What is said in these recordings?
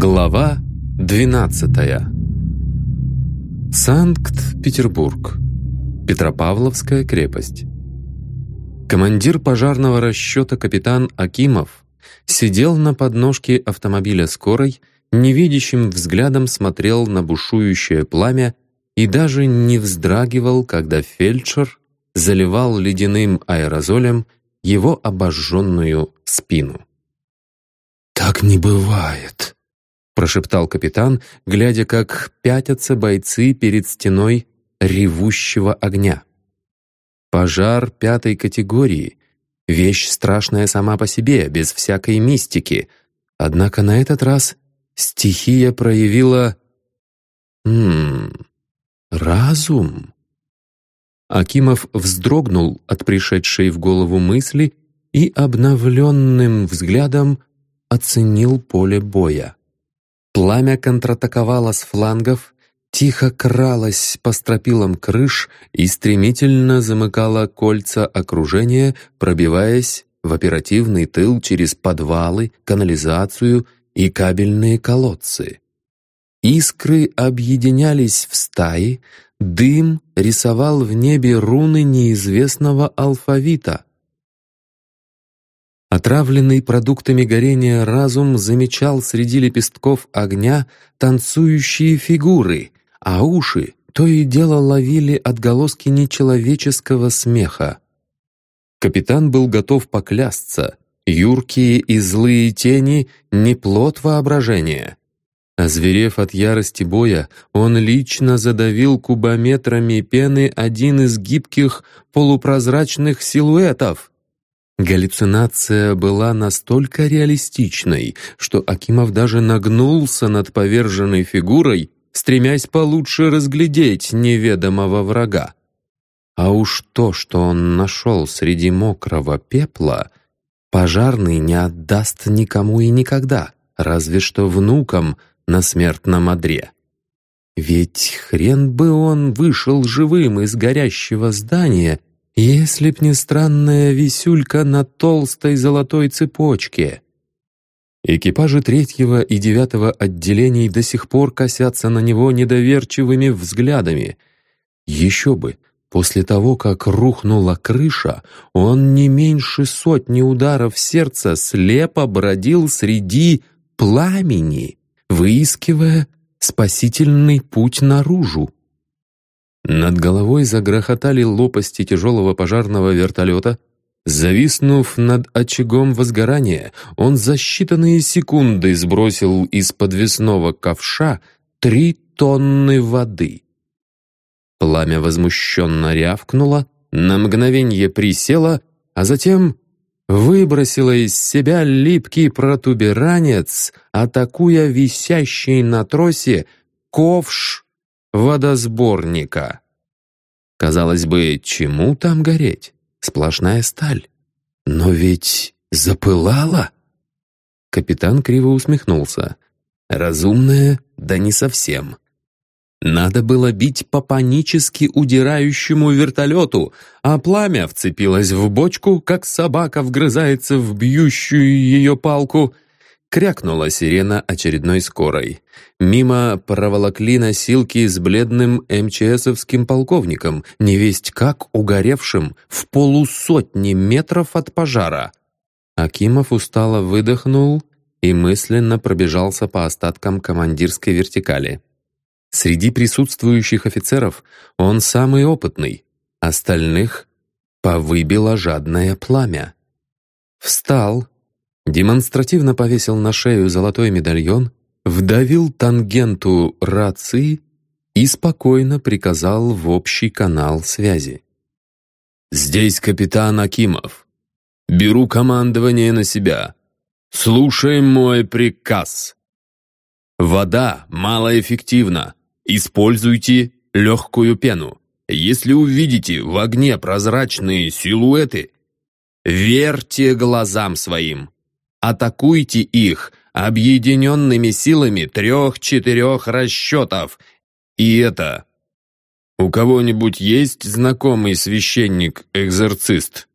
Глава 12. Санкт-Петербург. Петропавловская крепость. Командир пожарного расчета капитан Акимов сидел на подножке автомобиля скорой, невидящим взглядом смотрел на бушующее пламя и даже не вздрагивал, когда фельдшер заливал ледяным аэрозолем его обожженную спину. «Так не бывает», — прошептал капитан, глядя, как пятятся бойцы перед стеной ревущего огня. Пожар пятой категории — вещь страшная сама по себе, без всякой мистики. Однако на этот раз стихия проявила... Ммм... разум. Акимов вздрогнул от пришедшей в голову мысли и обновленным взглядом оценил поле боя. Пламя контратаковало с флангов, тихо кралось по стропилам крыш и стремительно замыкало кольца окружения, пробиваясь в оперативный тыл через подвалы, канализацию и кабельные колодцы. Искры объединялись в стаи, дым рисовал в небе руны неизвестного алфавита. Отравленный продуктами горения разум замечал среди лепестков огня танцующие фигуры, а уши то и дело ловили отголоски нечеловеческого смеха. Капитан был готов поклясться, юркие и злые тени — не плод воображения. Озверев от ярости боя, он лично задавил кубометрами пены один из гибких полупрозрачных силуэтов — Галлюцинация была настолько реалистичной, что Акимов даже нагнулся над поверженной фигурой, стремясь получше разглядеть неведомого врага. А уж то, что он нашел среди мокрого пепла, пожарный не отдаст никому и никогда, разве что внукам на смертном одре. Ведь хрен бы он вышел живым из горящего здания если б не странная висюлька на толстой золотой цепочке. Экипажи третьего и девятого отделений до сих пор косятся на него недоверчивыми взглядами. Еще бы, после того, как рухнула крыша, он не меньше сотни ударов сердца слепо бродил среди пламени, выискивая спасительный путь наружу. Над головой загрохотали лопасти тяжелого пожарного вертолета. Зависнув над очагом возгорания, он за считанные секунды сбросил из подвесного ковша три тонны воды. Пламя возмущенно рявкнуло, на мгновенье присело, а затем выбросило из себя липкий протуберанец, атакуя висящий на тросе ковш водосборника. Казалось бы, чему там гореть? Сплошная сталь. Но ведь запылала. Капитан криво усмехнулся. Разумная, да не совсем. Надо было бить по панически удирающему вертолету, а пламя вцепилось в бочку, как собака вгрызается в бьющую ее палку — Крякнула сирена очередной скорой. Мимо проволокли носилки с бледным МЧСовским полковником, невесть как угоревшим в полусотни метров от пожара. Акимов устало выдохнул и мысленно пробежался по остаткам командирской вертикали. Среди присутствующих офицеров он самый опытный, остальных повыбило жадное пламя. Встал, демонстративно повесил на шею золотой медальон, вдавил тангенту рации и спокойно приказал в общий канал связи. «Здесь капитан Акимов. Беру командование на себя. Слушай мой приказ. Вода малоэффективна. Используйте легкую пену. Если увидите в огне прозрачные силуэты, верьте глазам своим. Атакуйте их объединенными силами трех-четырех расчетов. И это... У кого-нибудь есть знакомый священник-экзорцист?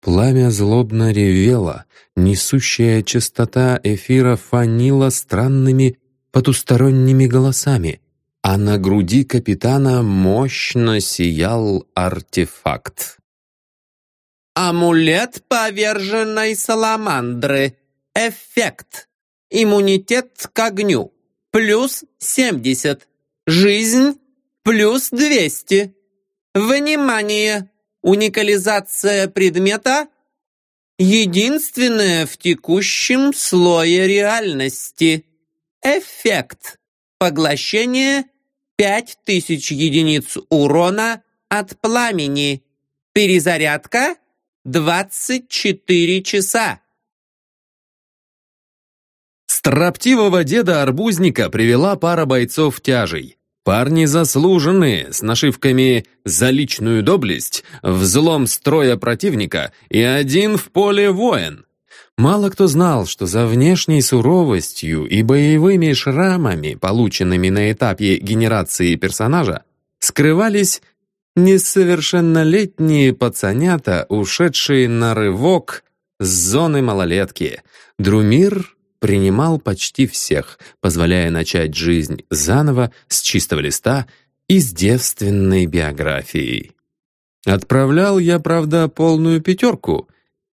Пламя злобно ревело, несущая частота эфира фанила странными потусторонними голосами, а на груди капитана мощно сиял артефакт. «Амулет поверженной саламандры. Эффект. Иммунитет к огню. Плюс семьдесят. Жизнь. Плюс двести. Внимание! Уникализация предмета единственное в текущем слое реальности. Эффект. Поглощение 5000 единиц урона от пламени. Перезарядка 24 часа. Строптивого деда-арбузника привела пара бойцов тяжей. Парни заслуженные, с нашивками «За личную доблесть», «Взлом строя противника» и «Один в поле воин». Мало кто знал, что за внешней суровостью и боевыми шрамами, полученными на этапе генерации персонажа, скрывались несовершеннолетние пацанята, ушедшие на рывок с зоны малолетки. Друмир принимал почти всех, позволяя начать жизнь заново, с чистого листа и с девственной биографией. Отправлял я, правда, полную пятерку.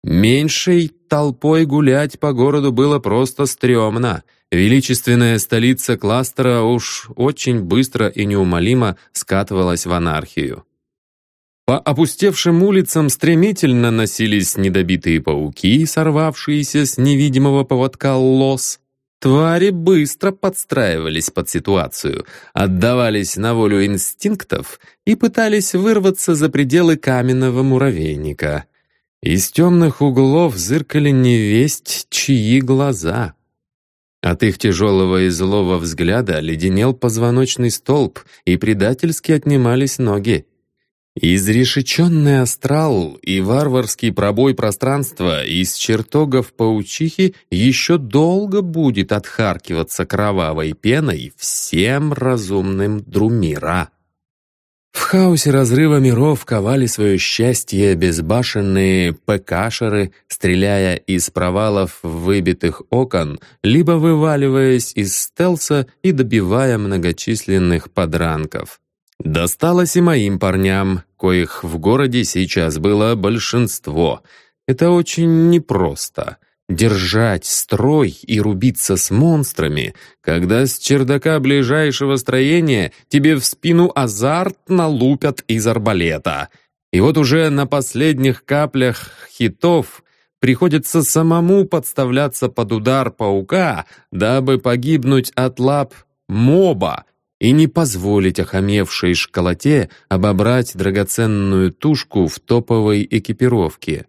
Меньшей толпой гулять по городу было просто стрёмно. Величественная столица кластера уж очень быстро и неумолимо скатывалась в анархию. По опустевшим улицам стремительно носились недобитые пауки, сорвавшиеся с невидимого поводка лос. Твари быстро подстраивались под ситуацию, отдавались на волю инстинктов и пытались вырваться за пределы каменного муравейника. Из темных углов зыркали невесть, чьи глаза. От их тяжелого и злого взгляда леденел позвоночный столб, и предательски отнимались ноги. Изрешеченный астрал и варварский пробой пространства из чертогов паучихи еще долго будет отхаркиваться кровавой пеной всем разумным Друмира. В хаосе разрыва миров ковали свое счастье безбашенные ПКшеры, стреляя из провалов выбитых окон, либо вываливаясь из стелса и добивая многочисленных подранков. Досталось и моим парням, коих в городе сейчас было большинство. Это очень непросто — держать строй и рубиться с монстрами, когда с чердака ближайшего строения тебе в спину азартно лупят из арбалета. И вот уже на последних каплях хитов приходится самому подставляться под удар паука, дабы погибнуть от лап моба, и не позволить охамевшей школоте обобрать драгоценную тушку в топовой экипировке.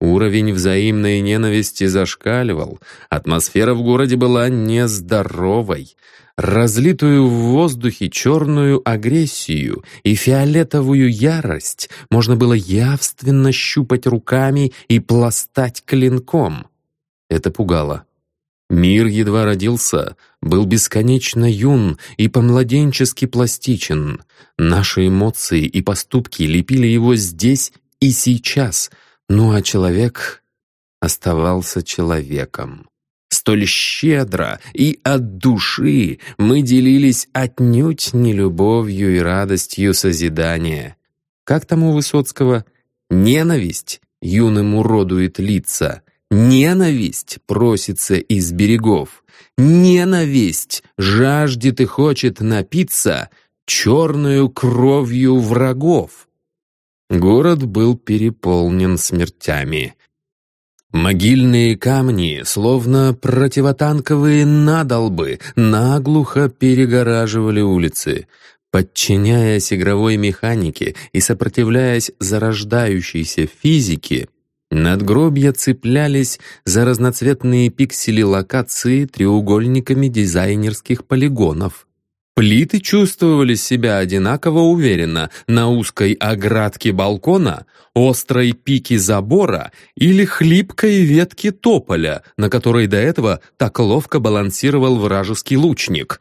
Уровень взаимной ненависти зашкаливал, атмосфера в городе была нездоровой. Разлитую в воздухе черную агрессию и фиолетовую ярость можно было явственно щупать руками и пластать клинком. Это пугало. Мир едва родился, был бесконечно юн и помладенчески пластичен. Наши эмоции и поступки лепили его здесь и сейчас, ну а человек оставался человеком. Столь щедро и от души мы делились отнюдь не любовью и радостью созидания. Как там у Высоцкого? Ненависть юным уродует лица, Ненависть просится из берегов. Ненависть жаждет и хочет напиться черную кровью врагов. Город был переполнен смертями. Могильные камни, словно противотанковые надолбы, наглухо перегораживали улицы. Подчиняясь игровой механике и сопротивляясь зарождающейся физике, Надгробья цеплялись за разноцветные пиксели локации треугольниками дизайнерских полигонов. Плиты чувствовали себя одинаково уверенно на узкой оградке балкона, острой пике забора или хлипкой ветке тополя, на которой до этого так ловко балансировал вражеский лучник.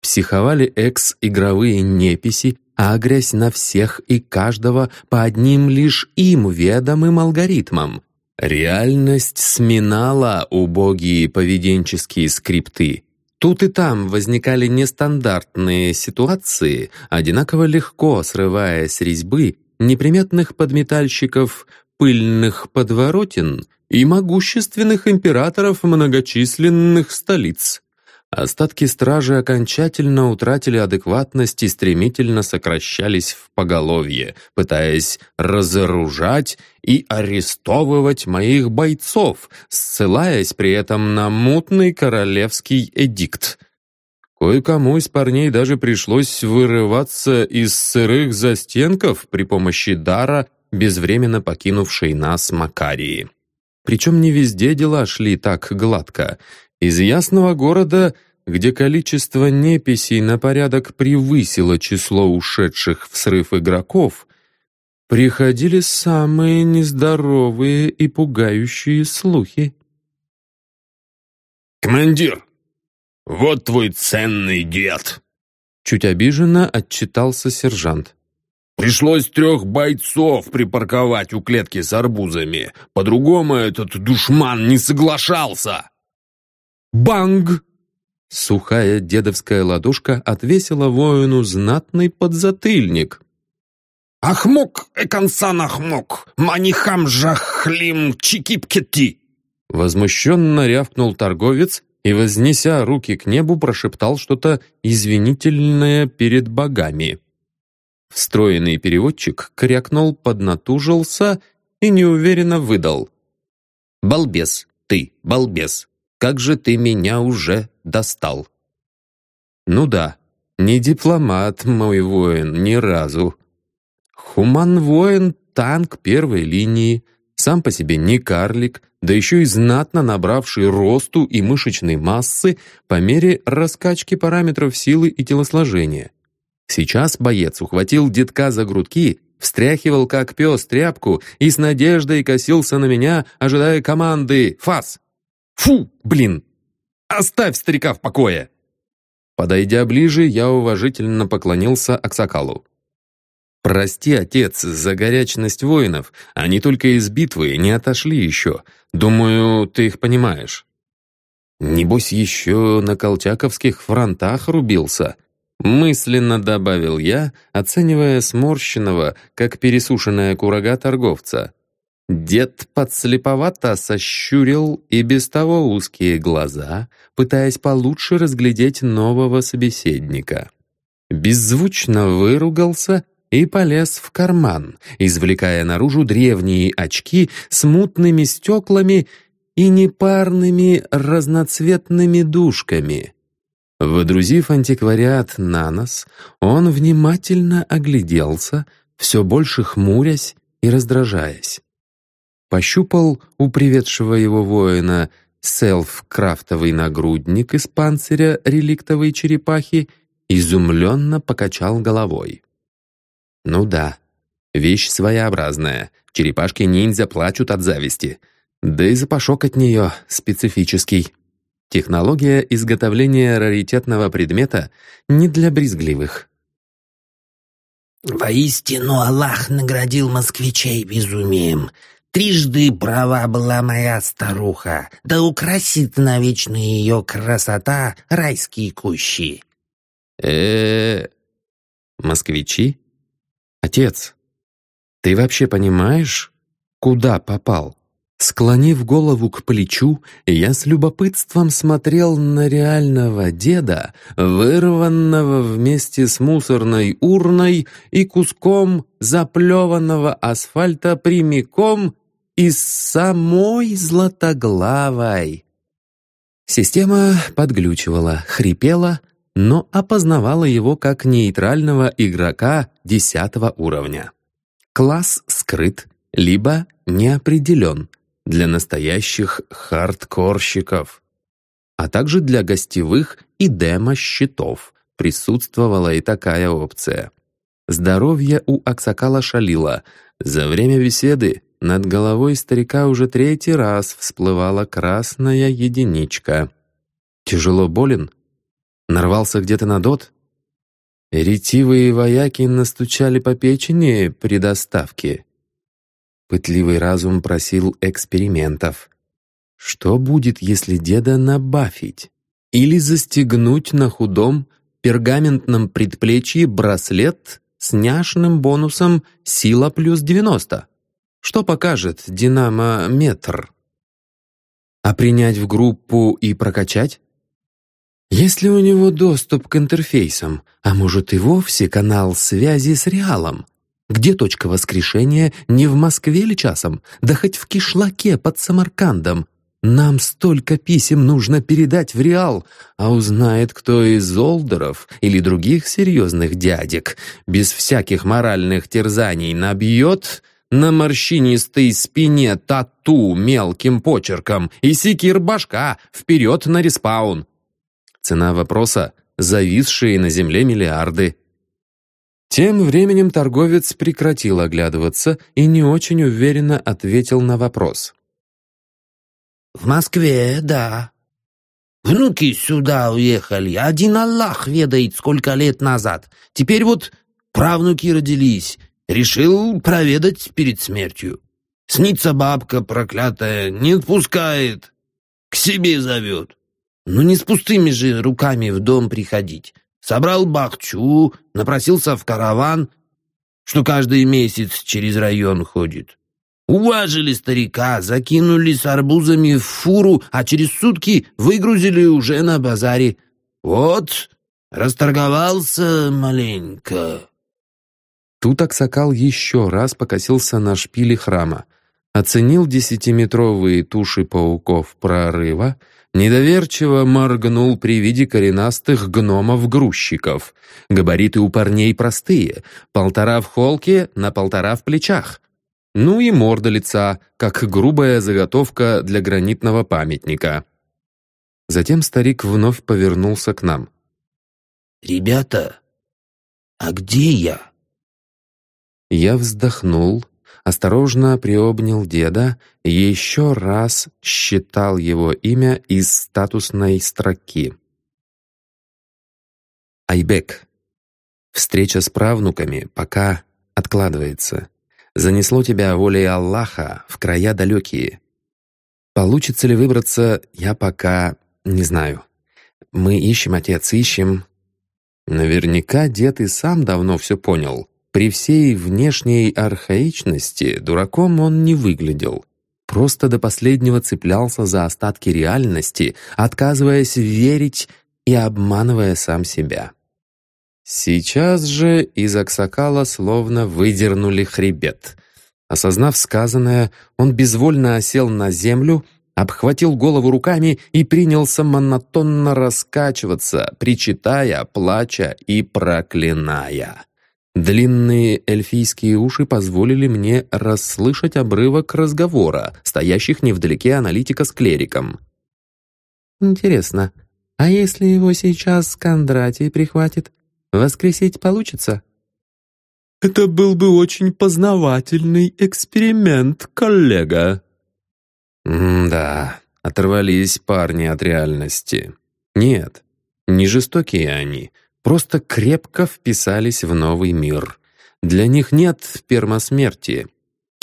Психовали экс-игровые неписи, а грязь на всех и каждого по одним лишь им ведомым алгоритмам. Реальность сминала убогие поведенческие скрипты. Тут и там возникали нестандартные ситуации, одинаково легко срывая с резьбы неприметных подметальщиков пыльных подворотен и могущественных императоров многочисленных столиц. Остатки стражи окончательно утратили адекватность и стремительно сокращались в поголовье, пытаясь разоружать и арестовывать моих бойцов, ссылаясь при этом на мутный королевский эдикт. Кое-кому из парней даже пришлось вырываться из сырых застенков при помощи дара, безвременно покинувшей нас Макарии. Причем не везде дела шли так гладко. Из ясного города, где количество неписей на порядок превысило число ушедших в срыв игроков, приходили самые нездоровые и пугающие слухи. «Командир, вот твой ценный дед!» Чуть обиженно отчитался сержант. Пришлось трех бойцов припарковать у клетки с арбузами. По-другому этот душман не соглашался. Банг! Сухая дедовская ладошка отвесила воину знатный подзатыльник. «Ахмок, экансан ахмок, манихам жахлим чикипкети!» Возмущенно рявкнул торговец и, вознеся руки к небу, прошептал что-то извинительное перед богами. Встроенный переводчик крякнул, поднатужился и неуверенно выдал. «Балбес, ты, балбес, как же ты меня уже достал!» «Ну да, не дипломат мой воин ни разу. Хуман-воин — танк первой линии, сам по себе не карлик, да еще и знатно набравший росту и мышечной массы по мере раскачки параметров силы и телосложения. Сейчас боец ухватил детка за грудки, встряхивал как пес тряпку и с надеждой косился на меня, ожидая команды «Фас!» «Фу, блин! Оставь старика в покое!» Подойдя ближе, я уважительно поклонился Аксакалу. «Прости, отец, за горячность воинов. Они только из битвы не отошли еще. Думаю, ты их понимаешь». «Небось, еще на колчаковских фронтах рубился», Мысленно добавил я, оценивая сморщенного, как пересушенная курага торговца. Дед подслеповато сощурил и без того узкие глаза, пытаясь получше разглядеть нового собеседника. Беззвучно выругался и полез в карман, извлекая наружу древние очки с мутными стеклами и непарными разноцветными дужками. Водрузив антиквариат на нос, он внимательно огляделся, все больше хмурясь и раздражаясь. Пощупал у приведшего его воина селф-крафтовый нагрудник из панциря реликтовой черепахи, изумленно покачал головой. «Ну да, вещь своеобразная, черепашки-ниндзя плачут от зависти, да и запашок от нее специфический». Технология изготовления раритетного предмета не для брезгливых. «Воистину Аллах наградил москвичей безумием. Трижды права была моя старуха, да украсит навечно ее красота райские кущи». э Москвичи? Отец, ты вообще понимаешь, куда попал?» Склонив голову к плечу, я с любопытством смотрел на реального деда, вырванного вместе с мусорной урной и куском заплеванного асфальта прямиком из самой Златоглавой. Система подглючивала, хрипела, но опознавала его как нейтрального игрока десятого уровня. Класс скрыт, либо не определен — для настоящих хардкорщиков, а также для гостевых и демо-счетов присутствовала и такая опция. Здоровье у Аксакала шалило. За время беседы над головой старика уже третий раз всплывала красная единичка. Тяжело болен? Нарвался где-то на дот? Ретивые вояки настучали по печени при доставке. Пытливый разум просил экспериментов. Что будет, если деда набафить? Или застегнуть на худом пергаментном предплечье браслет с няшным бонусом «Сила плюс 90». Что покажет динамометр? А принять в группу и прокачать? Есть ли у него доступ к интерфейсам, а может и вовсе канал связи с реалом? Где точка воскрешения не в Москве или часом, да хоть в кишлаке под Самаркандом, нам столько писем нужно передать в Реал, а узнает кто из Олдеров или других серьезных дядек, без всяких моральных терзаний набьет на морщинистой спине тату мелким почерком и секир башка вперед на респаун. Цена вопроса — зависшие на земле миллиарды. Тем временем торговец прекратил оглядываться и не очень уверенно ответил на вопрос. В Москве, да. Внуки сюда уехали. Один Аллах ведает, сколько лет назад. Теперь вот правнуки родились. Решил проведать перед смертью. Снится бабка проклятая, не отпускает. К себе зовет. Ну не с пустыми же руками в дом приходить. Собрал бахчу, напросился в караван, что каждый месяц через район ходит. Уважили старика, закинули с арбузами в фуру, а через сутки выгрузили уже на базаре. Вот, расторговался маленько. Тут Аксакал еще раз покосился на шпили храма, оценил десятиметровые туши пауков прорыва, недоверчиво моргнул при виде коренастых гномов-грузчиков. Габариты у парней простые, полтора в холке на полтора в плечах. Ну и морда лица, как грубая заготовка для гранитного памятника. Затем старик вновь повернулся к нам. «Ребята, а где я?» Я вздохнул, осторожно приобнял деда и еще раз считал его имя из статусной строки. Айбек. Встреча с правнуками пока откладывается занесло тебя волей Аллаха в края далекие. Получится ли выбраться, я пока не знаю. Мы ищем, отец, ищем. Наверняка дед и сам давно все понял. При всей внешней архаичности дураком он не выглядел. Просто до последнего цеплялся за остатки реальности, отказываясь верить и обманывая сам себя. Сейчас же из Аксакала словно выдернули хребет. Осознав сказанное, он безвольно осел на землю, обхватил голову руками и принялся монотонно раскачиваться, причитая, плача и проклиная. Длинные эльфийские уши позволили мне расслышать обрывок разговора, стоящих невдалеке аналитика с клериком. «Интересно, а если его сейчас Кондратий прихватит?» Воскресить получится?» «Это был бы очень познавательный эксперимент, коллега». «Да, оторвались парни от реальности. Нет, не жестокие они, просто крепко вписались в новый мир. Для них нет пермосмерти,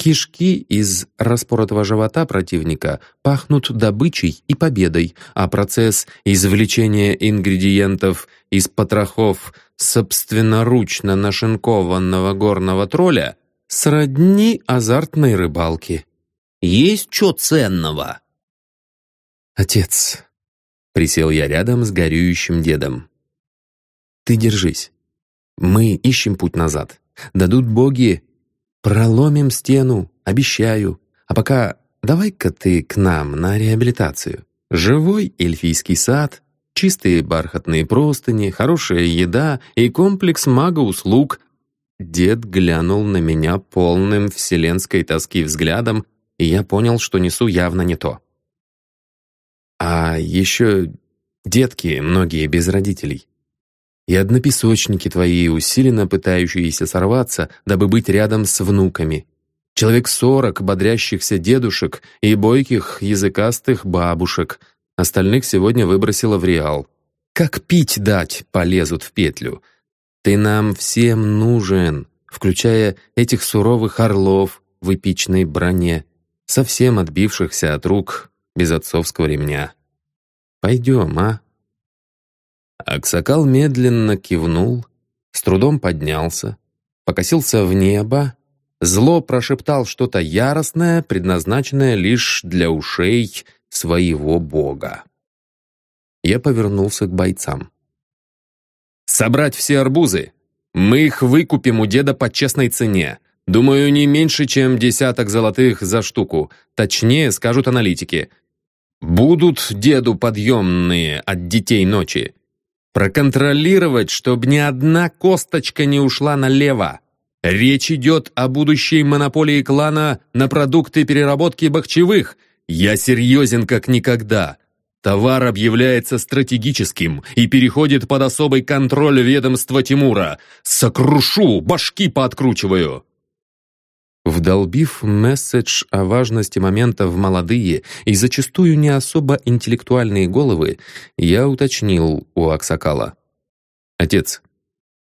Кишки из распоротого живота противника пахнут добычей и победой, а процесс извлечения ингредиентов из потрохов собственноручно нашинкованного горного тролля сродни азартной рыбалки. «Есть что ценного?» «Отец», — присел я рядом с горюющим дедом, — «ты держись. Мы ищем путь назад. Дадут боги, Проломим стену, обещаю. А пока давай-ка ты к нам на реабилитацию. Живой эльфийский сад, чистые бархатные простыни, хорошая еда и комплекс мага-услуг. Дед глянул на меня полным вселенской тоски взглядом, и я понял, что несу явно не то. А еще детки многие без родителей и однопесочники твои, усиленно пытающиеся сорваться, дабы быть рядом с внуками. Человек сорок бодрящихся дедушек и бойких языкастых бабушек. Остальных сегодня выбросила в реал. Как пить дать, полезут в петлю. Ты нам всем нужен, включая этих суровых орлов в эпичной броне, совсем отбившихся от рук без отцовского ремня. Пойдем, а?» Аксакал медленно кивнул, с трудом поднялся, покосился в небо, зло прошептал что-то яростное, предназначенное лишь для ушей своего бога. Я повернулся к бойцам. «Собрать все арбузы! Мы их выкупим у деда по честной цене. Думаю, не меньше, чем десяток золотых за штуку. Точнее, скажут аналитики. Будут деду подъемные от детей ночи. Проконтролировать, чтобы ни одна косточка не ушла налево. Речь идет о будущей монополии клана на продукты переработки бахчевых. Я серьезен как никогда. Товар объявляется стратегическим и переходит под особый контроль ведомства Тимура. Сокрушу, башки пооткручиваю. Вдолбив месседж о важности момента в молодые и зачастую не особо интеллектуальные головы, я уточнил у Аксакала. «Отец,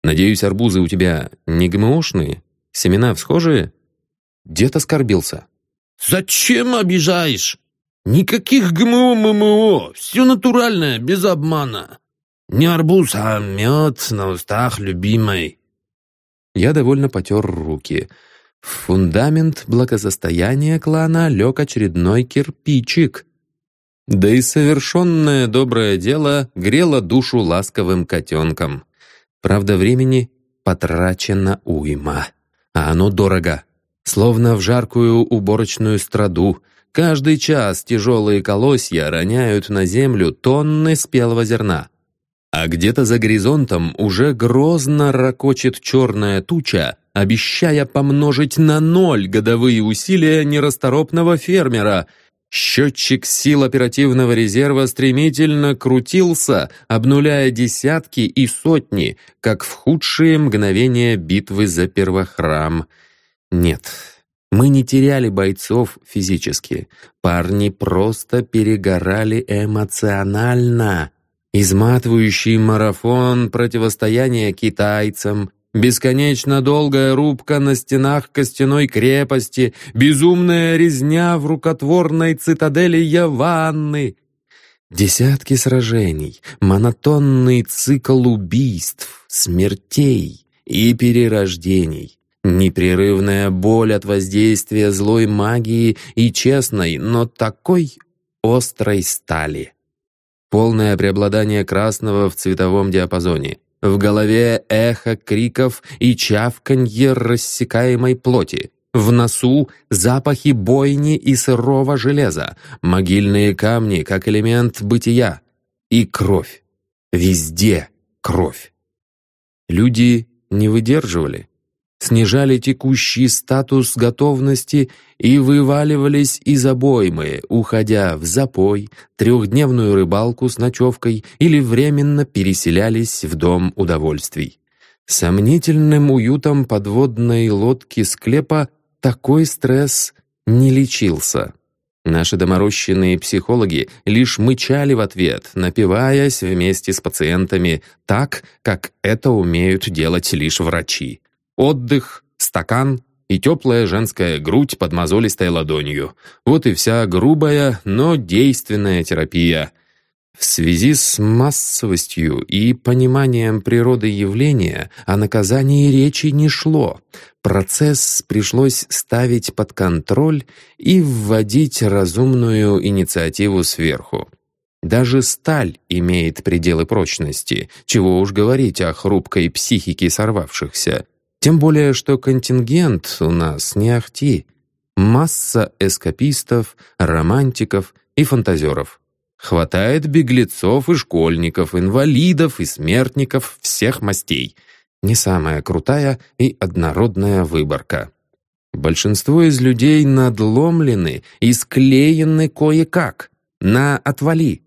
надеюсь, арбузы у тебя не ГМОшные? Семена всхожие?» Дед оскорбился. «Зачем обижаешь? Никаких ГМО, ММО, все натуральное, без обмана. Не арбуз, а мед на устах любимой». Я довольно потер руки — в фундамент благосостояния клана лег очередной кирпичик. Да и совершенное доброе дело грело душу ласковым котенком. Правда, времени потрачено уйма, а оно дорого. Словно в жаркую уборочную страду. Каждый час тяжелые колосья роняют на землю тонны спелого зерна. А где-то за горизонтом уже грозно ракочет черная туча, обещая помножить на ноль годовые усилия нерасторопного фермера. Счетчик сил оперативного резерва стремительно крутился, обнуляя десятки и сотни, как в худшие мгновения битвы за первохрам. Нет, мы не теряли бойцов физически. Парни просто перегорали эмоционально. Изматывающий марафон противостояния китайцам, бесконечно долгая рубка на стенах костяной крепости, безумная резня в рукотворной цитадели Яванны. Десятки сражений, монотонный цикл убийств, смертей и перерождений. Непрерывная боль от воздействия злой магии и честной, но такой острой стали полное преобладание красного в цветовом диапазоне. В голове эхо криков и чавканье рассекаемой плоти. В носу запахи бойни и сырого железа, могильные камни как элемент бытия. И кровь. Везде кровь. Люди не выдерживали снижали текущий статус готовности и вываливались из обоймы, уходя в запой, трехдневную рыбалку с ночевкой или временно переселялись в дом удовольствий. Сомнительным уютом подводной лодки склепа такой стресс не лечился. Наши доморощенные психологи лишь мычали в ответ, напиваясь вместе с пациентами так, как это умеют делать лишь врачи. Отдых, стакан и теплая женская грудь под мозолистой ладонью. Вот и вся грубая, но действенная терапия. В связи с массовостью и пониманием природы явления о наказании речи не шло. Процесс пришлось ставить под контроль и вводить разумную инициативу сверху. Даже сталь имеет пределы прочности, чего уж говорить о хрупкой психике сорвавшихся. Тем более, что контингент у нас не ахти. Масса эскапистов, романтиков и фантазеров. Хватает беглецов и школьников, инвалидов и смертников всех мастей. Не самая крутая и однородная выборка. Большинство из людей надломлены и склеены кое-как. На отвали.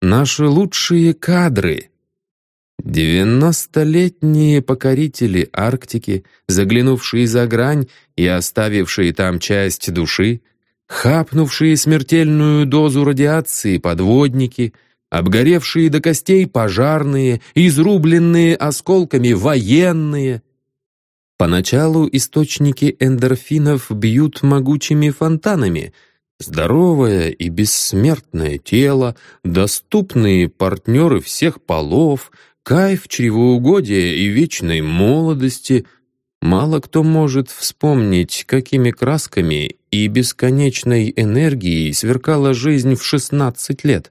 Наши лучшие кадры Девяностолетние покорители Арктики, заглянувшие за грань и оставившие там часть души, хапнувшие смертельную дозу радиации подводники, обгоревшие до костей пожарные, изрубленные осколками военные. Поначалу источники эндорфинов бьют могучими фонтанами. Здоровое и бессмертное тело, доступные партнеры всех полов, кайф чревоугодия и вечной молодости — Мало кто может вспомнить, какими красками и бесконечной энергией сверкала жизнь в 16 лет.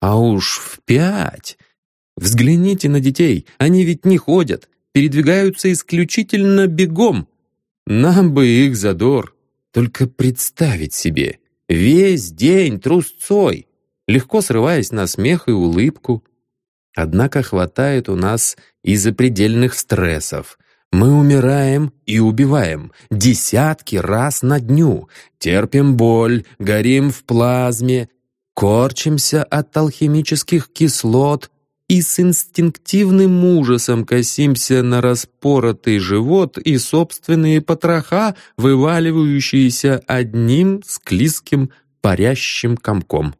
А уж в пять. Взгляните на детей, они ведь не ходят, передвигаются исключительно бегом. Нам бы их задор. Только представить себе, весь день трусцой, легко срываясь на смех и улыбку. Однако хватает у нас и запредельных стрессов, мы умираем и убиваем десятки раз на дню, терпим боль, горим в плазме, корчимся от алхимических кислот и с инстинктивным ужасом косимся на распоротый живот и собственные потроха, вываливающиеся одним склизким парящим комком.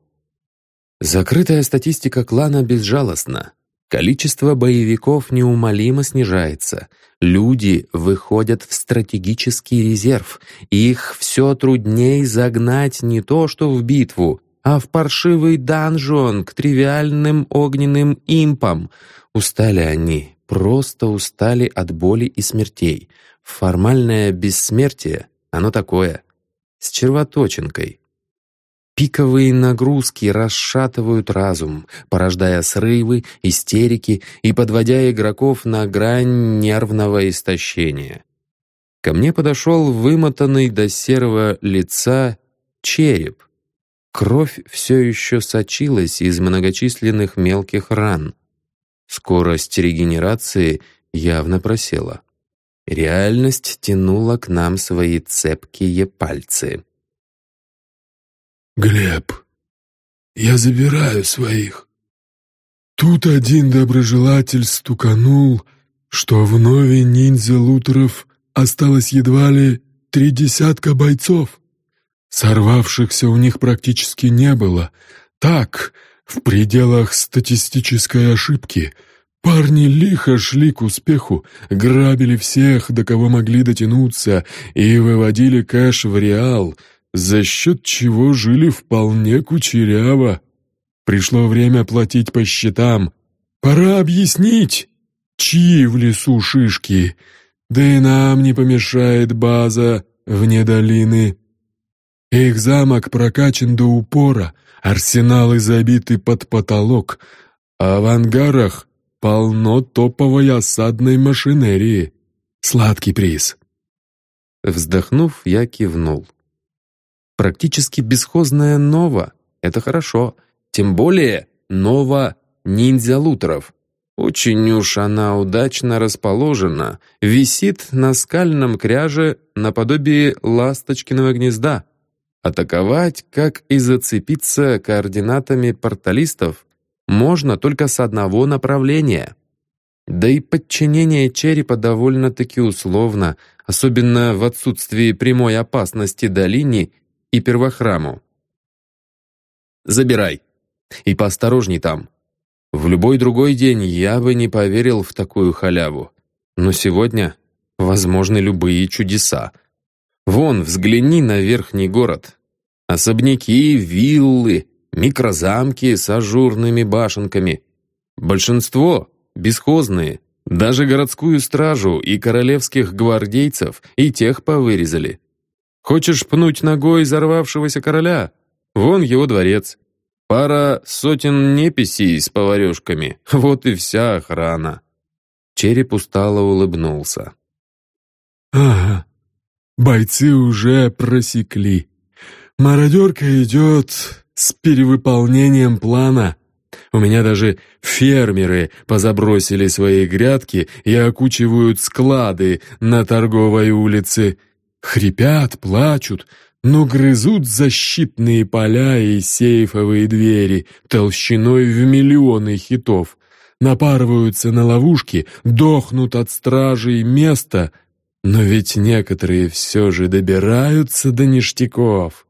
Закрытая статистика клана безжалостна. Количество боевиков неумолимо снижается. Люди выходят в стратегический резерв. Их все труднее загнать не то что в битву, а в паршивый данжон к тривиальным огненным импам. Устали они, просто устали от боли и смертей. Формальное бессмертие, оно такое, с червоточинкой. Пиковые нагрузки расшатывают разум, порождая срывы, истерики и подводя игроков на грань нервного истощения. Ко мне подошел вымотанный до серого лица череп. Кровь все еще сочилась из многочисленных мелких ран. Скорость регенерации явно просела. Реальность тянула к нам свои цепкие пальцы. «Глеб, я забираю своих». Тут один доброжелатель стуканул, что в нове ниндзя Лутеров осталось едва ли три десятка бойцов. Сорвавшихся у них практически не было. Так, в пределах статистической ошибки, парни лихо шли к успеху, грабили всех, до кого могли дотянуться, и выводили кэш в реал — за счет чего жили вполне кучеряво. Пришло время платить по счетам. Пора объяснить, чьи в лесу шишки. Да и нам не помешает база вне долины. Их замок прокачан до упора, арсеналы забиты под потолок, а в ангарах полно топовой осадной машинерии. Сладкий приз. Вздохнув, я кивнул. Практически бесхозная Нова — это хорошо. Тем более Нова ниндзя Лутеров. Очень уж она удачно расположена, висит на скальном кряже наподобие ласточкиного гнезда. Атаковать, как и зацепиться координатами порталистов, можно только с одного направления. Да и подчинение черепа довольно-таки условно, особенно в отсутствии прямой опасности долине и первохраму. Забирай. И поосторожней там. В любой другой день я бы не поверил в такую халяву. Но сегодня возможны любые чудеса. Вон, взгляни на верхний город. Особняки, виллы, микрозамки с ажурными башенками. Большинство бесхозные. Даже городскую стражу и королевских гвардейцев и тех повырезали. Хочешь пнуть ногой взорвавшегося короля? Вон его дворец. Пара сотен неписей с поварешками. Вот и вся охрана. Череп устало улыбнулся. «Ага, бойцы уже просекли. Мародерка идет с перевыполнением плана. У меня даже фермеры позабросили свои грядки и окучивают склады на торговой улице. Хрипят, плачут, но грызут защитные поля и сейфовые двери толщиной в миллионы хитов, напарываются на ловушки, дохнут от стражей места, но ведь некоторые все же добираются до ништяков.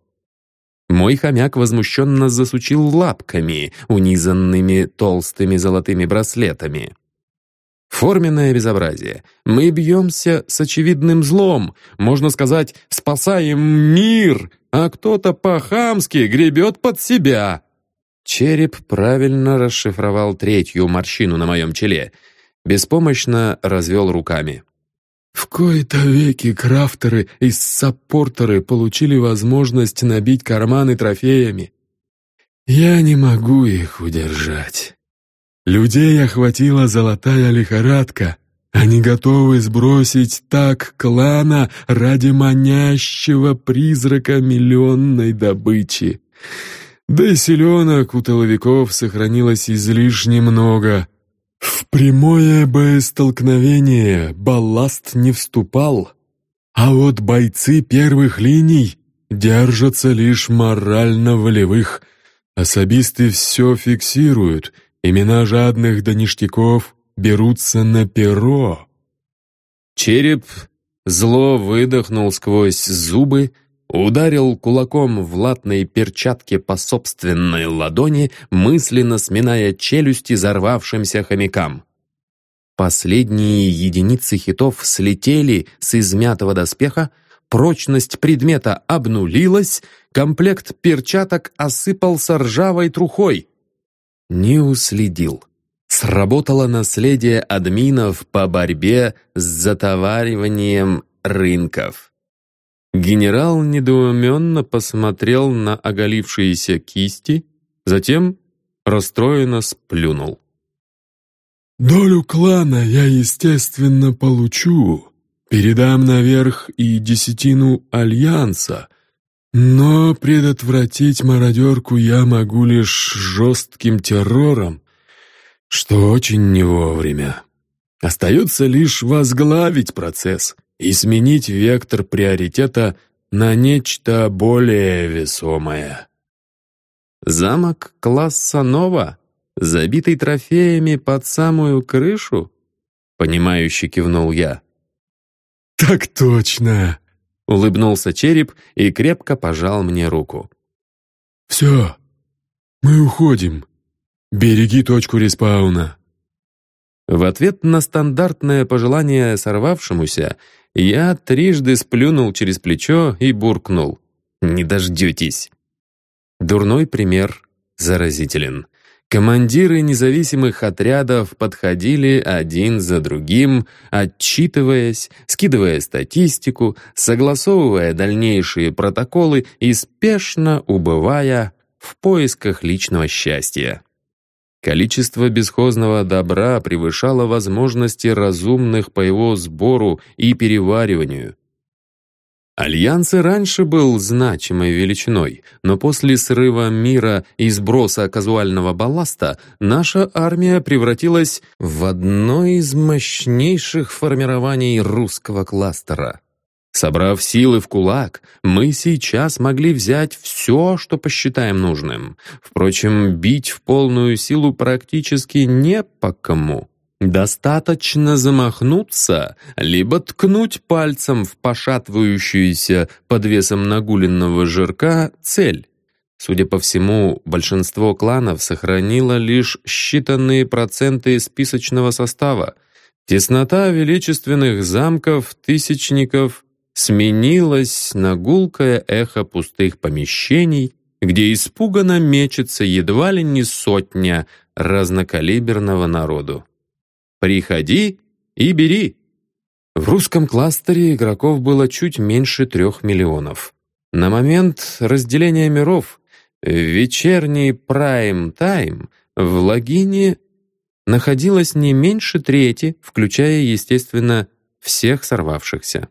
Мой хомяк возмущенно засучил лапками, унизанными толстыми золотыми браслетами. Форменное безобразие. Мы бьемся с очевидным злом, можно сказать, спасаем мир, а кто-то по-хамски гребет под себя. Череп правильно расшифровал третью морщину на моем челе. Беспомощно развел руками. В кои-то веки крафтеры и саппортеры получили возможность набить карманы трофеями. Я не могу их удержать. Людей охватила золотая лихорадка. Они готовы сбросить так клана ради манящего призрака миллионной добычи. Да и селенок у толовиков сохранилось излишне много. В прямое боестолкновение балласт не вступал, а вот бойцы первых линий держатся лишь морально-волевых. Особисты все фиксируют, имена жадных до ништяков берутся на перо. Череп зло выдохнул сквозь зубы, ударил кулаком в латной перчатке по собственной ладони, мысленно сминая челюсти взорвавшимся хомякам. Последние единицы хитов слетели с измятого доспеха, прочность предмета обнулилась, комплект перчаток осыпался ржавой трухой. Не уследил. Сработало наследие админов по борьбе с затовариванием рынков. Генерал недоуменно посмотрел на оголившиеся кисти, затем расстроенно сплюнул. «Долю клана я, естественно, получу. Передам наверх и десятину Альянса. Но предотвратить мародерку я могу лишь жестким террором, что очень не вовремя. Остается лишь возглавить процесс и сменить вектор приоритета на нечто более весомое. Замок класса Нова, забитый трофеями под самую крышу? Понимающе кивнул я. «Так точно!» — улыбнулся череп и крепко пожал мне руку. «Все, мы уходим. Береги точку респауна». В ответ на стандартное пожелание сорвавшемуся я трижды сплюнул через плечо и буркнул. «Не дождетесь». Дурной пример заразителен. Командиры независимых отрядов подходили один за другим, отчитываясь, скидывая статистику, согласовывая дальнейшие протоколы и спешно убывая в поисках личного счастья. Количество бесхозного добра превышало возможности разумных по его сбору и перевариванию. Альянс и раньше был значимой величиной, но после срыва мира и сброса казуального балласта наша армия превратилась в одно из мощнейших формирований русского кластера. Собрав силы в кулак, мы сейчас могли взять все, что посчитаем нужным. Впрочем, бить в полную силу практически не по кому. Достаточно замахнуться, либо ткнуть пальцем в пошатывающуюся под весом нагуленного жирка цель. Судя по всему, большинство кланов сохранило лишь считанные проценты списочного состава. Теснота величественных замков, тысячников сменилось на гулкое эхо пустых помещений, где испуганно мечется едва ли не сотня разнокалиберного народу. «Приходи и бери!» В русском кластере игроков было чуть меньше трех миллионов. На момент разделения миров в вечерний прайм-тайм в логине находилось не меньше трети, включая, естественно, всех сорвавшихся.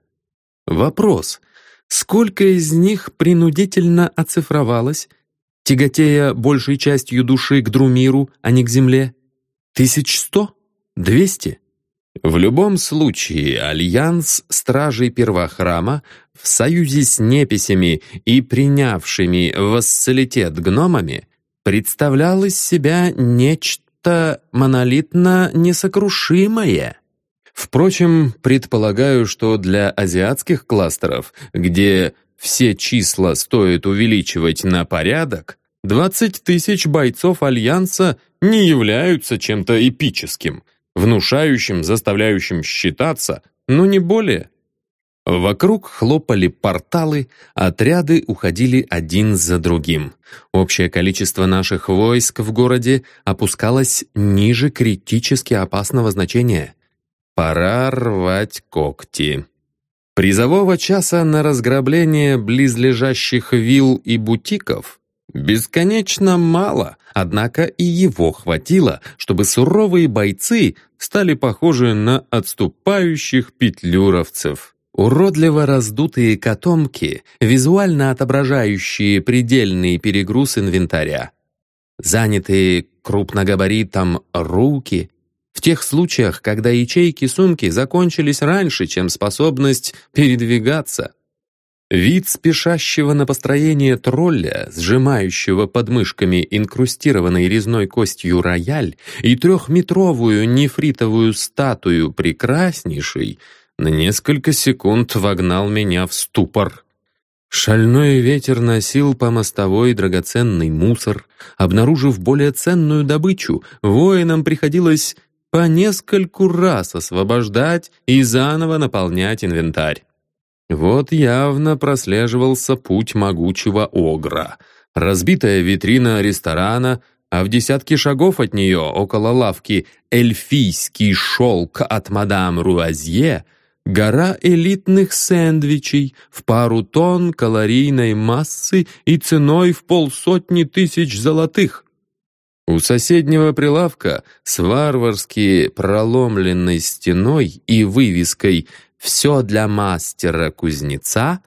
Вопрос, сколько из них принудительно оцифровалось, тяготея большей частью души к Друмиру, а не к Земле? Тысяч сто? Двести? В любом случае, Альянс Стражей Первохрама в союзе с неписями и принявшими вассалитет гномами представлял из себя нечто монолитно несокрушимое. Впрочем, предполагаю, что для азиатских кластеров, где все числа стоит увеличивать на порядок, 20 тысяч бойцов Альянса не являются чем-то эпическим, внушающим, заставляющим считаться, но не более. Вокруг хлопали порталы, отряды уходили один за другим. Общее количество наших войск в городе опускалось ниже критически опасного значения. Пора рвать когти. Призового часа на разграбление близлежащих вилл и бутиков бесконечно мало, однако и его хватило, чтобы суровые бойцы стали похожи на отступающих петлюровцев. Уродливо раздутые котомки, визуально отображающие предельный перегруз инвентаря. Занятые крупногабаритом руки, в тех случаях, когда ячейки сумки закончились раньше, чем способность передвигаться. Вид спешащего на построение тролля, сжимающего под мышками инкрустированной резной костью рояль и трехметровую нефритовую статую прекраснейшей, на несколько секунд вогнал меня в ступор. Шальной ветер носил по мостовой драгоценный мусор. Обнаружив более ценную добычу, воинам приходилось по нескольку раз освобождать и заново наполнять инвентарь. Вот явно прослеживался путь могучего огра. Разбитая витрина ресторана, а в десятке шагов от нее, около лавки «Эльфийский шелк» от мадам Руазье, гора элитных сэндвичей в пару тонн калорийной массы и ценой в полсотни тысяч золотых. У соседнего прилавка с варварски проломленной стеной и вывеской «Все для мастера-кузнеца»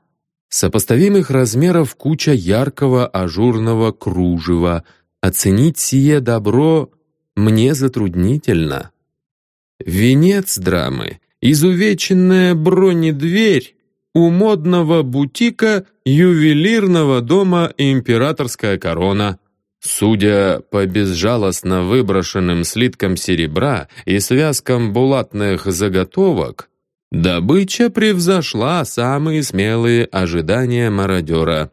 сопоставимых размеров куча яркого ажурного кружева. Оценить сие добро мне затруднительно. Венец драмы — изувеченная бронедверь у модного бутика ювелирного дома «Императорская корона». Судя по безжалостно выброшенным слиткам серебра и связкам булатных заготовок, добыча превзошла самые смелые ожидания мародера.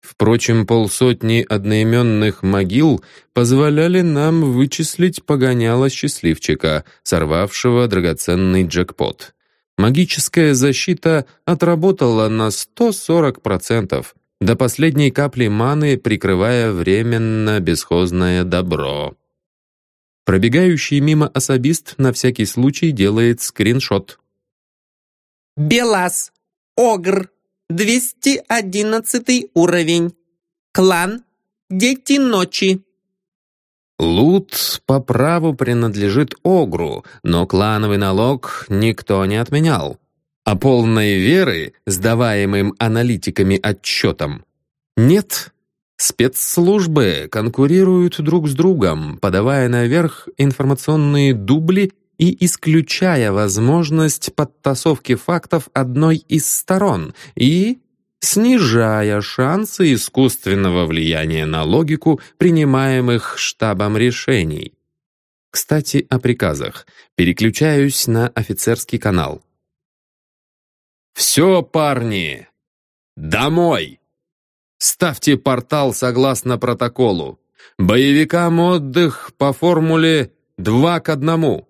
Впрочем, полсотни одноименных могил позволяли нам вычислить погоняло счастливчика, сорвавшего драгоценный джекпот. Магическая защита отработала на 140%, до последней капли маны прикрывая временно бесхозное добро. Пробегающий мимо особист на всякий случай делает скриншот. «Белас, Огр, 211 уровень. Клан, Дети Ночи». Лут по праву принадлежит Огру, но клановый налог никто не отменял а полной веры сдаваемым аналитиками отчетам нет. Спецслужбы конкурируют друг с другом, подавая наверх информационные дубли и исключая возможность подтасовки фактов одной из сторон и снижая шансы искусственного влияния на логику принимаемых штабом решений. Кстати, о приказах. Переключаюсь на офицерский канал. «Все, парни! Домой!» Ставьте портал согласно протоколу. Боевикам отдых по формуле 2 к 1.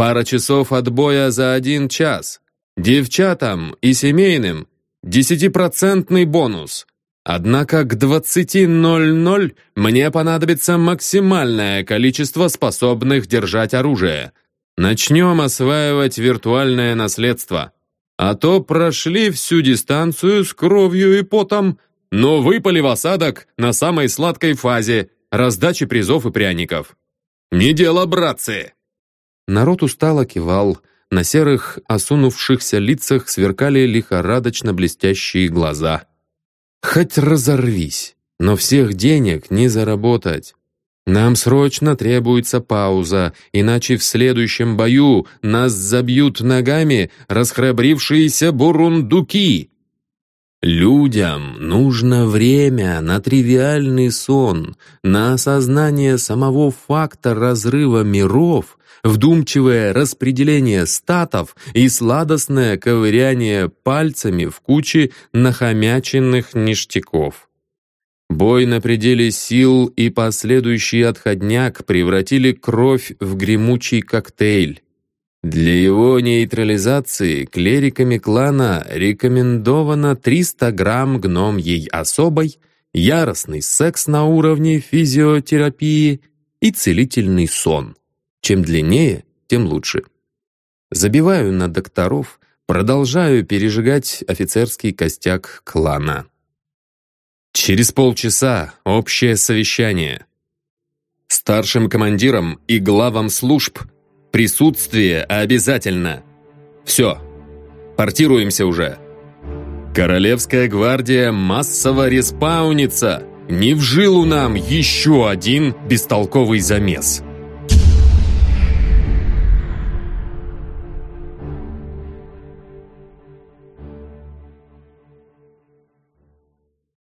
Пара часов отбоя за один час. Девчатам и семейным десятипроцентный бонус. Однако к 20.00 мне понадобится максимальное количество способных держать оружие. Начнем осваивать виртуальное наследство. А то прошли всю дистанцию с кровью и потом, но выпали в осадок на самой сладкой фазе раздачи призов и пряников. Не дело, братцы!» Народ устало кивал, на серых, осунувшихся лицах сверкали лихорадочно блестящие глаза. «Хоть разорвись, но всех денег не заработать. Нам срочно требуется пауза, иначе в следующем бою нас забьют ногами расхрабрившиеся бурундуки. Людям нужно время на тривиальный сон, на осознание самого факта разрыва миров, вдумчивое распределение статов и сладостное ковыряние пальцами в куче нахомяченных ништяков. Бой на пределе сил и последующий отходняк превратили кровь в гремучий коктейль. Для его нейтрализации клериками клана рекомендовано 300 грамм гномьей особой, яростный секс на уровне физиотерапии и целительный сон. Чем длиннее, тем лучше. Забиваю на докторов, продолжаю пережигать офицерский костяк клана. Через полчаса общее совещание. Старшим командирам и главам служб – Присутствие обязательно. Все. Портируемся уже. Королевская гвардия массово респаунится. Не в жилу нам еще один бестолковый замес.